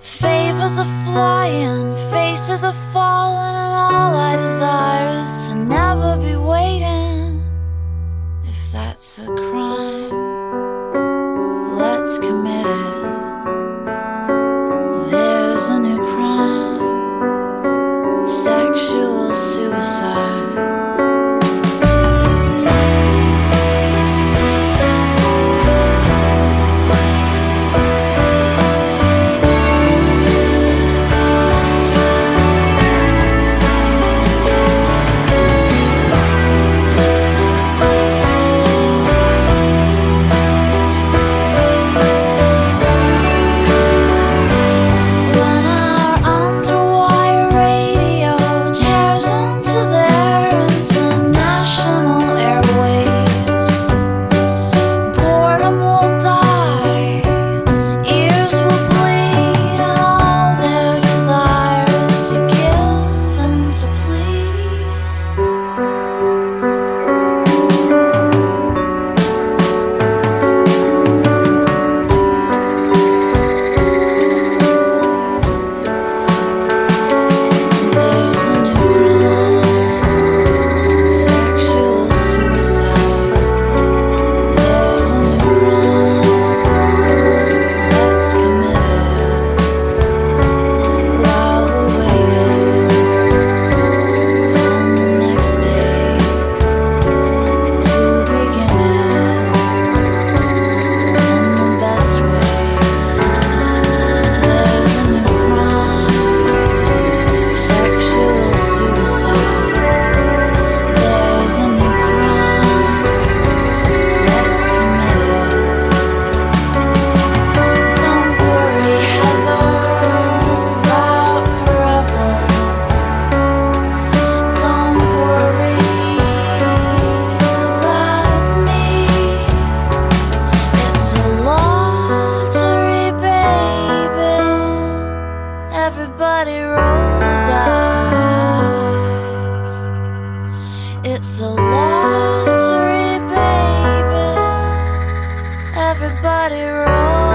Favors are flying, faces are falling, and all I desire is to never be waiting. If that's a crime, let's commit it. There's a new crime sexual suicide. It's a lottery, baby. Everybody rolls.